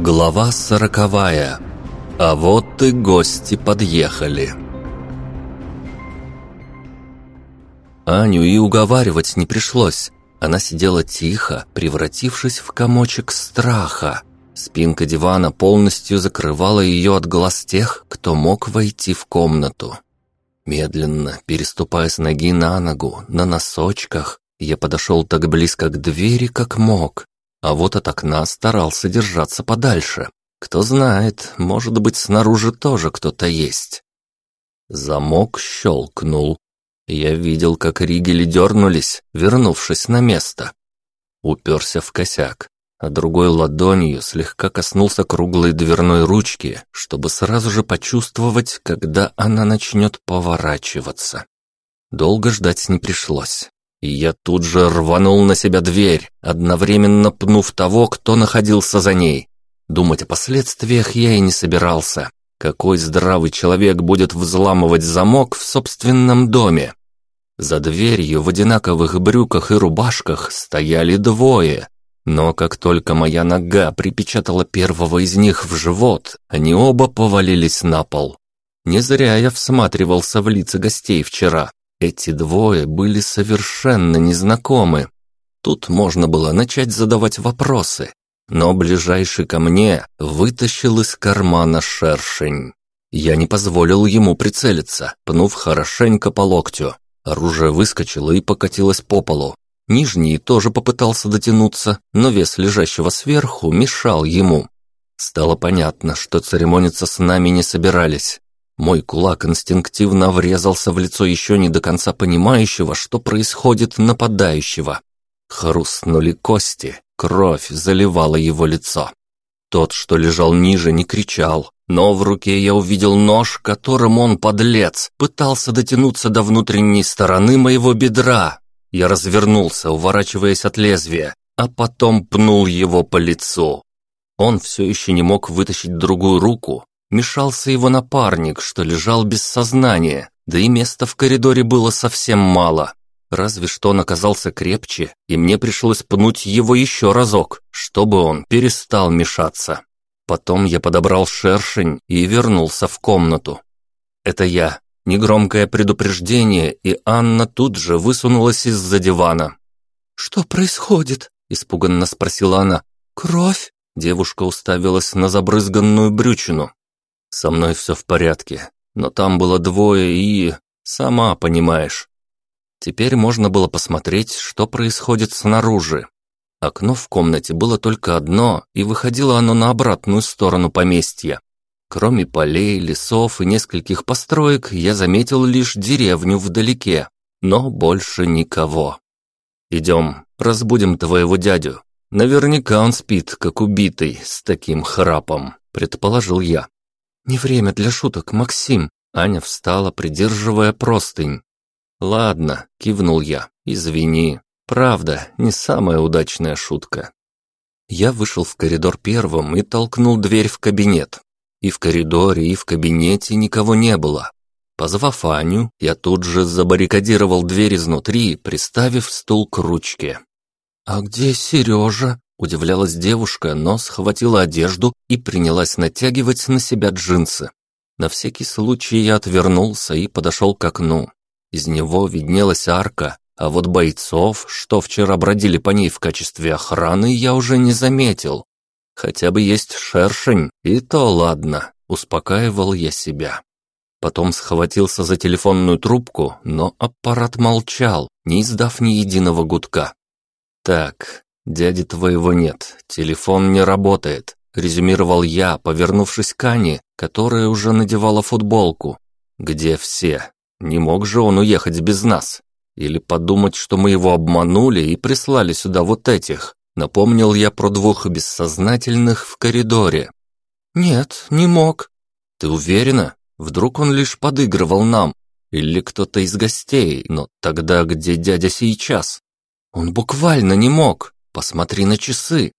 Глава сороковая. А вот и гости подъехали. Аню и уговаривать не пришлось. Она сидела тихо, превратившись в комочек страха. Спинка дивана полностью закрывала ее от глаз тех, кто мог войти в комнату. Медленно, переступая с ноги на ногу, на носочках, я подошел так близко к двери, как мог, а вот от окна старался держаться подальше. Кто знает, может быть, снаружи тоже кто-то есть. Замок щелкнул. Я видел, как ригели дернулись, вернувшись на место. Уперся в косяк, а другой ладонью слегка коснулся круглой дверной ручки, чтобы сразу же почувствовать, когда она начнет поворачиваться. Долго ждать не пришлось. И я тут же рванул на себя дверь, одновременно пнув того, кто находился за ней. Думать о последствиях я и не собирался. Какой здравый человек будет взламывать замок в собственном доме? За дверью в одинаковых брюках и рубашках стояли двое. Но как только моя нога припечатала первого из них в живот, они оба повалились на пол. Не зря я всматривался в лица гостей вчера. Эти двое были совершенно незнакомы. Тут можно было начать задавать вопросы, но ближайший ко мне вытащил из кармана шершень. Я не позволил ему прицелиться, пнув хорошенько по локтю. Оружие выскочило и покатилось по полу. Нижний тоже попытался дотянуться, но вес лежащего сверху мешал ему. Стало понятно, что церемониться с нами не собирались. Мой кулак инстинктивно врезался в лицо еще не до конца понимающего, что происходит нападающего. Хрустнули кости, кровь заливала его лицо. Тот, что лежал ниже, не кричал, но в руке я увидел нож, которым он, подлец, пытался дотянуться до внутренней стороны моего бедра. Я развернулся, уворачиваясь от лезвия, а потом пнул его по лицу. Он все еще не мог вытащить другую руку, мешался его напарник, что лежал без сознания, да и места в коридоре было совсем мало. Разве что он оказался крепче, и мне пришлось пнуть его еще разок, чтобы он перестал мешаться. Потом я подобрал шершень и вернулся в комнату. Это я. Негромкое предупреждение, и Анна тут же высунулась из-за дивана. «Что происходит?» – испуганно спросила она. «Кровь?» Девушка уставилась на забрызганную брючину. Со мной все в порядке, но там было двое и... Сама понимаешь. Теперь можно было посмотреть, что происходит снаружи. Окно в комнате было только одно, и выходило оно на обратную сторону поместья. Кроме полей, лесов и нескольких построек, я заметил лишь деревню вдалеке, но больше никого. «Идем, разбудим твоего дядю. Наверняка он спит, как убитый, с таким храпом», — предположил я. «Не время для шуток, Максим!» Аня встала, придерживая простынь. «Ладно», — кивнул я, — «извини. Правда, не самая удачная шутка». Я вышел в коридор первым и толкнул дверь в кабинет. И в коридоре, и в кабинете никого не было. Позвав Аню, я тут же забаррикадировал дверь изнутри, приставив стул к ручке. «А где Сережа?» Удивлялась девушка, но схватила одежду и принялась натягивать на себя джинсы. На всякий случай я отвернулся и подошел к окну. Из него виднелась арка, а вот бойцов, что вчера бродили по ней в качестве охраны, я уже не заметил. Хотя бы есть шершень, и то ладно, успокаивал я себя. Потом схватился за телефонную трубку, но аппарат молчал, не издав ни единого гудка. Так, «Дяди твоего нет, телефон не работает», — резюмировал я, повернувшись к Ане, которая уже надевала футболку. «Где все? Не мог же он уехать без нас? Или подумать, что мы его обманули и прислали сюда вот этих?» Напомнил я про двух бессознательных в коридоре. «Нет, не мог». «Ты уверена? Вдруг он лишь подыгрывал нам? Или кто-то из гостей, но тогда где дядя сейчас?» «Он буквально не мог. Посмотри на часы!»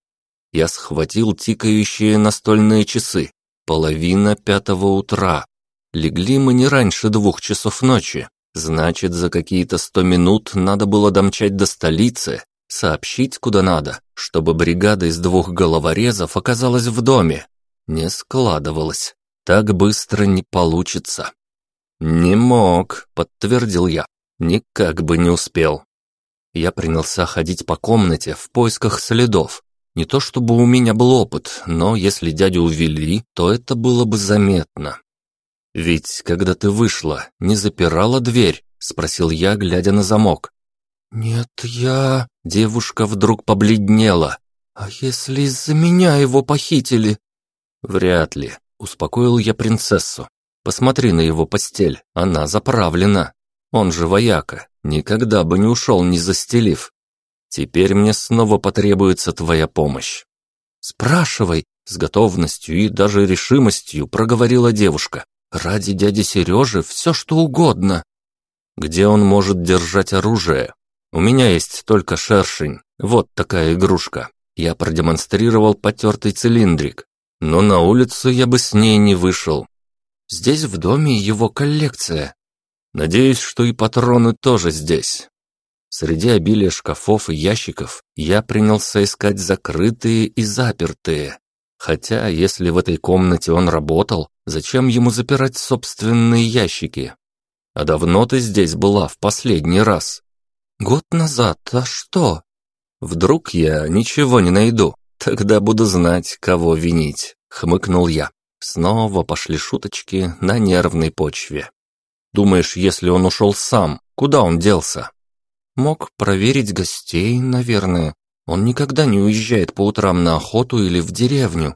Я схватил тикающие настольные часы. Половина пятого утра. Легли мы не раньше двух часов ночи. Значит, за какие-то сто минут надо было домчать до столицы. сообщить куда надо, чтобы бригада из двух головорезов оказалась в доме. Не складывалось. Так быстро не получится. «Не мог», — подтвердил я. «Никак бы не успел». Я принялся ходить по комнате в поисках следов. Не то чтобы у меня был опыт, но если дядю увели, то это было бы заметно. «Ведь, когда ты вышла, не запирала дверь?» — спросил я, глядя на замок. «Нет, я...» — девушка вдруг побледнела. «А если из-за меня его похитили?» «Вряд ли», — успокоил я принцессу. «Посмотри на его постель, она заправлена. Он же вояка, никогда бы не ушел, не застелив. Теперь мне снова потребуется твоя помощь». «Спрашивай», — с готовностью и даже решимостью проговорила девушка. «Ради дяди Сережи все что угодно». «Где он может держать оружие?» «У меня есть только шершень, вот такая игрушка». Я продемонстрировал потертый цилиндрик. Но на улицу я бы с ней не вышел. Здесь в доме его коллекция. Надеюсь, что и патроны тоже здесь. Среди обилия шкафов и ящиков я принялся искать закрытые и запертые. Хотя, если в этой комнате он работал, зачем ему запирать собственные ящики? А давно ты здесь была в последний раз? Год назад, а что? Вдруг я ничего не найду, тогда буду знать, кого винить, хмыкнул я. Снова пошли шуточки на нервной почве. Думаешь, если он ушел сам, куда он делся? Мог проверить гостей, наверное. Он никогда не уезжает по утрам на охоту или в деревню.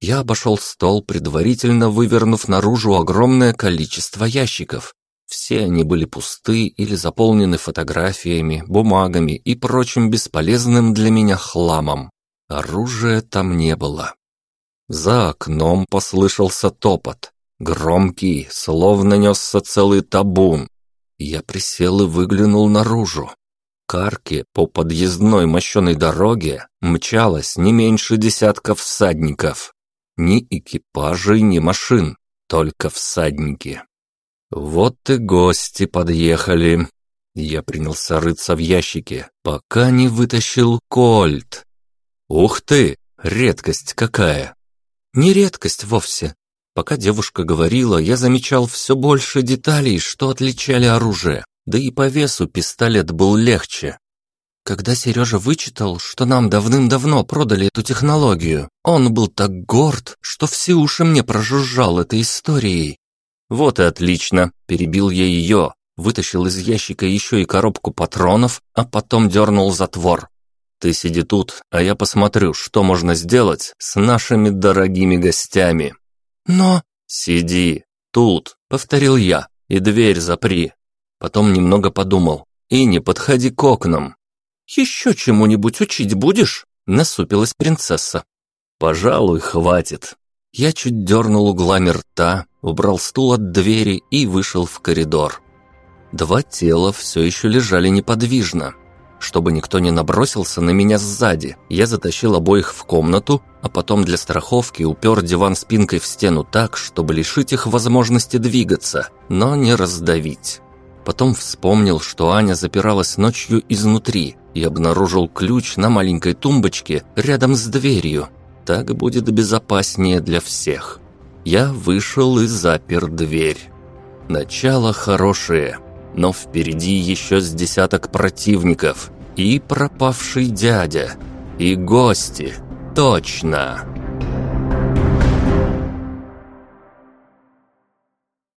Я обошел стол, предварительно вывернув наружу огромное количество ящиков. Все они были пусты или заполнены фотографиями, бумагами и прочим бесполезным для меня хламом. Оружия там не было. За окном послышался топот. Громкий, словно несся целый табун. Я присел и выглянул наружу. Карки по подъездной мощеной дороге мчалось не меньше десятка всадников. Ни экипажей, ни машин, только всадники. Вот и гости подъехали. Я принялся рыться в ящике, пока не вытащил кольт. Ух ты, редкость какая! Не редкость вовсе. Пока девушка говорила, я замечал все больше деталей, что отличали оружие, да и по весу пистолет был легче. Когда Сережа вычитал, что нам давным-давно продали эту технологию, он был так горд, что все уши мне прожужжал этой историей. «Вот и отлично», – перебил я ее, вытащил из ящика еще и коробку патронов, а потом дернул затвор. «Ты сиди тут, а я посмотрю, что можно сделать с нашими дорогими гостями». «Но...» «Сиди, тут», — повторил я, — «и дверь запри». Потом немного подумал. «И не подходи к окнам». «Еще чему-нибудь учить будешь?» — насупилась принцесса. «Пожалуй, хватит». Я чуть дернул углами рта, убрал стул от двери и вышел в коридор. Два тела все еще лежали неподвижно. Чтобы никто не набросился на меня сзади, я затащил обоих в комнату, а потом для страховки упер диван спинкой в стену так, чтобы лишить их возможности двигаться, но не раздавить. Потом вспомнил, что Аня запиралась ночью изнутри и обнаружил ключ на маленькой тумбочке рядом с дверью. Так будет безопаснее для всех. Я вышел и запер дверь. Начало хорошее, но впереди еще с десяток противников, и пропавший дядя, и гости. Точно.